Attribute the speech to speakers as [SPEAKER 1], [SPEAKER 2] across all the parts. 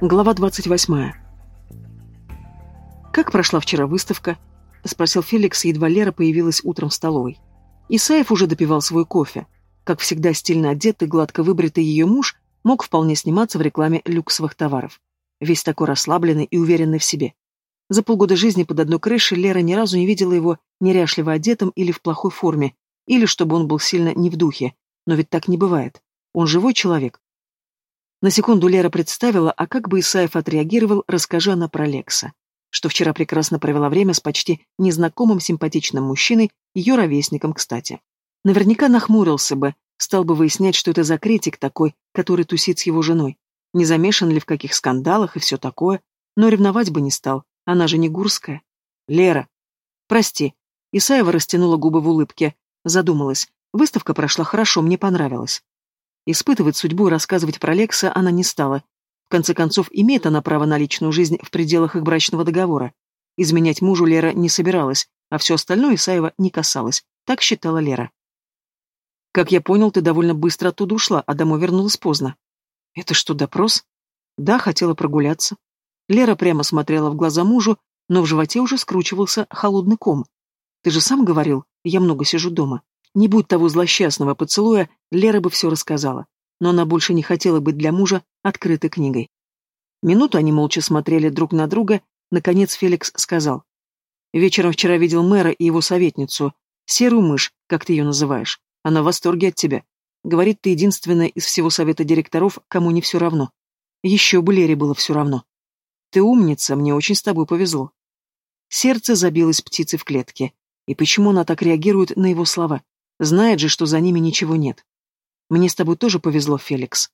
[SPEAKER 1] Глава 28. «Как прошла вчера выставка?» — спросил Феликс, едва Лера появилась утром в столовой. Исаев уже допивал свой кофе. Как всегда, стильно одетый, гладко выбритый ее муж мог вполне сниматься в рекламе люксовых товаров. Весь такой расслабленный и уверенный в себе. За полгода жизни под одной крышей Лера ни разу не видела его неряшливо одетым или в плохой форме, или чтобы он был сильно не в духе. Но ведь так не бывает. Он живой человек, на секунду Лера представила, а как бы Исаев отреагировал, расскажи она про Лекса. Что вчера прекрасно провела время с почти незнакомым симпатичным мужчиной, ее ровесником, кстати. Наверняка нахмурился бы, стал бы выяснять, что это за критик такой, который тусит с его женой. Не замешан ли в каких скандалах и все такое, но ревновать бы не стал, она же не Гурская. Лера. Прости. Исаева растянула губы в улыбке. Задумалась. Выставка прошла хорошо, мне понравилось. Испытывать судьбу и рассказывать про Лекса она не стала. В конце концов, имеет она право на личную жизнь в пределах их брачного договора. Изменять мужу Лера не собиралась, а все остальное Исаева не касалось. Так считала Лера. «Как я понял, ты довольно быстро оттуда ушла, а домой вернулась поздно». «Это что, допрос?» «Да, хотела прогуляться». Лера прямо смотрела в глаза мужу, но в животе уже скручивался холодный ком. «Ты же сам говорил, я много сижу дома. Не будь того злосчастного поцелуя, Лера бы все рассказала. Но она больше не хотела быть для мужа открытой книгой. Минуту они молча смотрели друг на друга. Наконец Феликс сказал. «Вечером вчера видел мэра и его советницу. Серую мышь, как ты ее называешь. Она в восторге от тебя. Говорит, ты единственная из всего совета директоров, кому не все равно. Еще бы Лере было все равно. Ты умница, мне очень с тобой повезло». Сердце забилось птицей в клетке. И почему она так реагирует на его слова? Знает же, что за ними ничего нет. Мне с тобой тоже повезло, Феликс.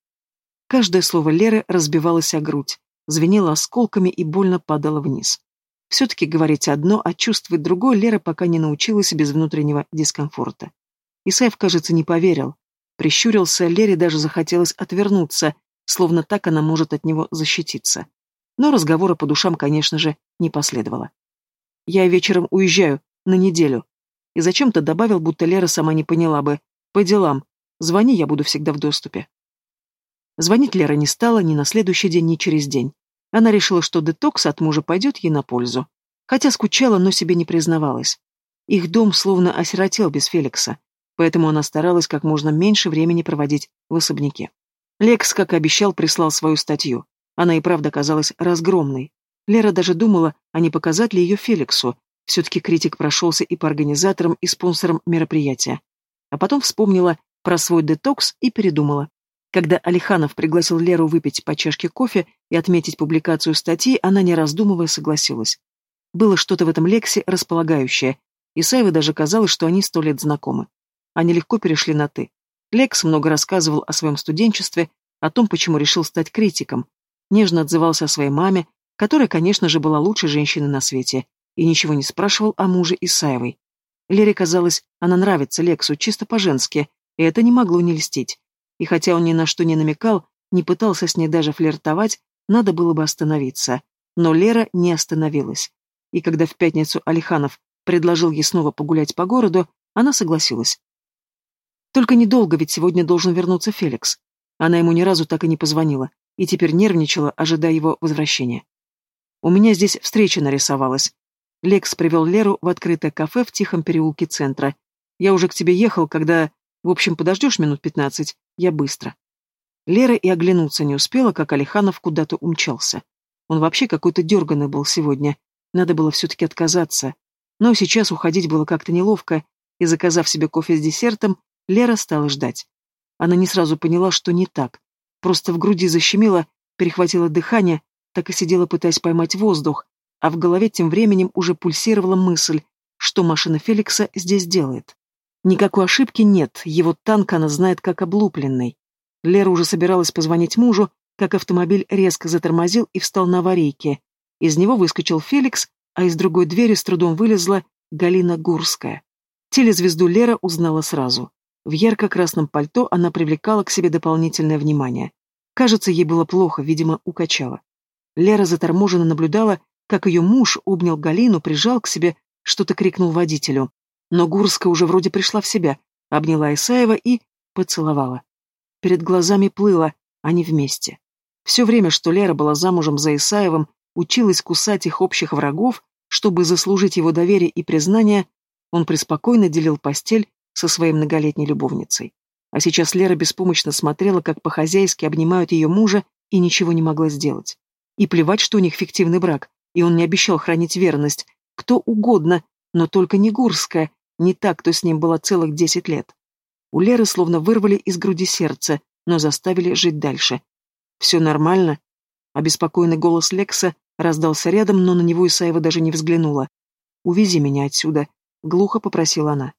[SPEAKER 1] Каждое слово Леры разбивалось о грудь, звенело осколками и больно падало вниз. Все-таки говорить одно, а чувствовать другое Лера пока не научилась без внутреннего дискомфорта. Исаев, кажется, не поверил. Прищурился, Лере даже захотелось отвернуться, словно так она может от него защититься. Но разговора по душам, конечно же, не последовало. «Я вечером уезжаю, на неделю», и зачем-то добавил, будто Лера сама не поняла бы. По делам. Звони, я буду всегда в доступе. Звонить Лера не стала ни на следующий день, ни через день. Она решила, что детокс от мужа пойдет ей на пользу. Хотя скучала, но себе не признавалась. Их дом словно осиротел без Феликса, поэтому она старалась как можно меньше времени проводить в особняке. Лекс, как и обещал, прислал свою статью. Она и правда казалась разгромной. Лера даже думала, а не показать ли ее Феликсу, все-таки критик прошелся и по организаторам, и спонсорам мероприятия. А потом вспомнила про свой детокс и передумала. Когда Алиханов пригласил Леру выпить по чашке кофе и отметить публикацию статьи, она, не раздумывая, согласилась. Было что-то в этом лексе располагающее. Исаевой даже казалось, что они сто лет знакомы. Они легко перешли на «ты». Лекс много рассказывал о своем студенчестве, о том, почему решил стать критиком. Нежно отзывался о своей маме, которая, конечно же, была лучшей женщиной на свете, и ничего не спрашивал о муже Исаевой. Лере казалось, она нравится Лексу чисто по-женски, и это не могло не льстить. И хотя он ни на что не намекал, не пытался с ней даже флиртовать, надо было бы остановиться. Но Лера не остановилась. И когда в пятницу Алиханов предложил ей снова погулять по городу, она согласилась. Только недолго, ведь сегодня должен вернуться Феликс. Она ему ни разу так и не позвонила, и теперь нервничала, ожидая его возвращения. «У меня здесь встреча нарисовалась», Лекс привел Леру в открытое кафе в тихом переулке центра. «Я уже к тебе ехал, когда... В общем, подождешь минут пятнадцать? Я быстро». Лера и оглянуться не успела, как Алиханов куда-то умчался. Он вообще какой-то дерганый был сегодня. Надо было все-таки отказаться. Но сейчас уходить было как-то неловко, и, заказав себе кофе с десертом, Лера стала ждать. Она не сразу поняла, что не так. Просто в груди защемило, перехватило дыхание, так и сидела, пытаясь поймать воздух, а в голове тем временем уже пульсировала мысль, что машина Феликса здесь делает. Никакой ошибки нет, его танк она знает как облупленный. Лера уже собиралась позвонить мужу, как автомобиль резко затормозил и встал на аварийке. Из него выскочил Феликс, а из другой двери с трудом вылезла Галина Гурская. Телезвезду Лера узнала сразу. В ярко-красном пальто она привлекала к себе дополнительное внимание. Кажется, ей было плохо, видимо, укачала. Лера заторможенно наблюдала, как ее муж обнял Галину, прижал к себе, что-то крикнул водителю. Но Гурская уже вроде пришла в себя, обняла Исаева и поцеловала. Перед глазами плыло, они вместе. Все время, что Лера была замужем за Исаевым, училась кусать их общих врагов, чтобы заслужить его доверие и признание, он преспокойно делил постель со своей многолетней любовницей. А сейчас Лера беспомощно смотрела, как по-хозяйски обнимают ее мужа, и ничего не могла сделать. И плевать, что у них фиктивный брак, и он не обещал хранить верность. Кто угодно, но только не Гурская, не так, кто с ним было целых десять лет. У Леры словно вырвали из груди сердце, но заставили жить дальше. «Все нормально?» Обеспокоенный голос Лекса раздался рядом, но на него Исаева даже не взглянула. «Увези меня отсюда», — глухо попросила она.